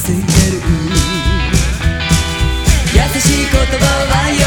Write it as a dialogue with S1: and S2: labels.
S1: 進んる。優しい言葉はよ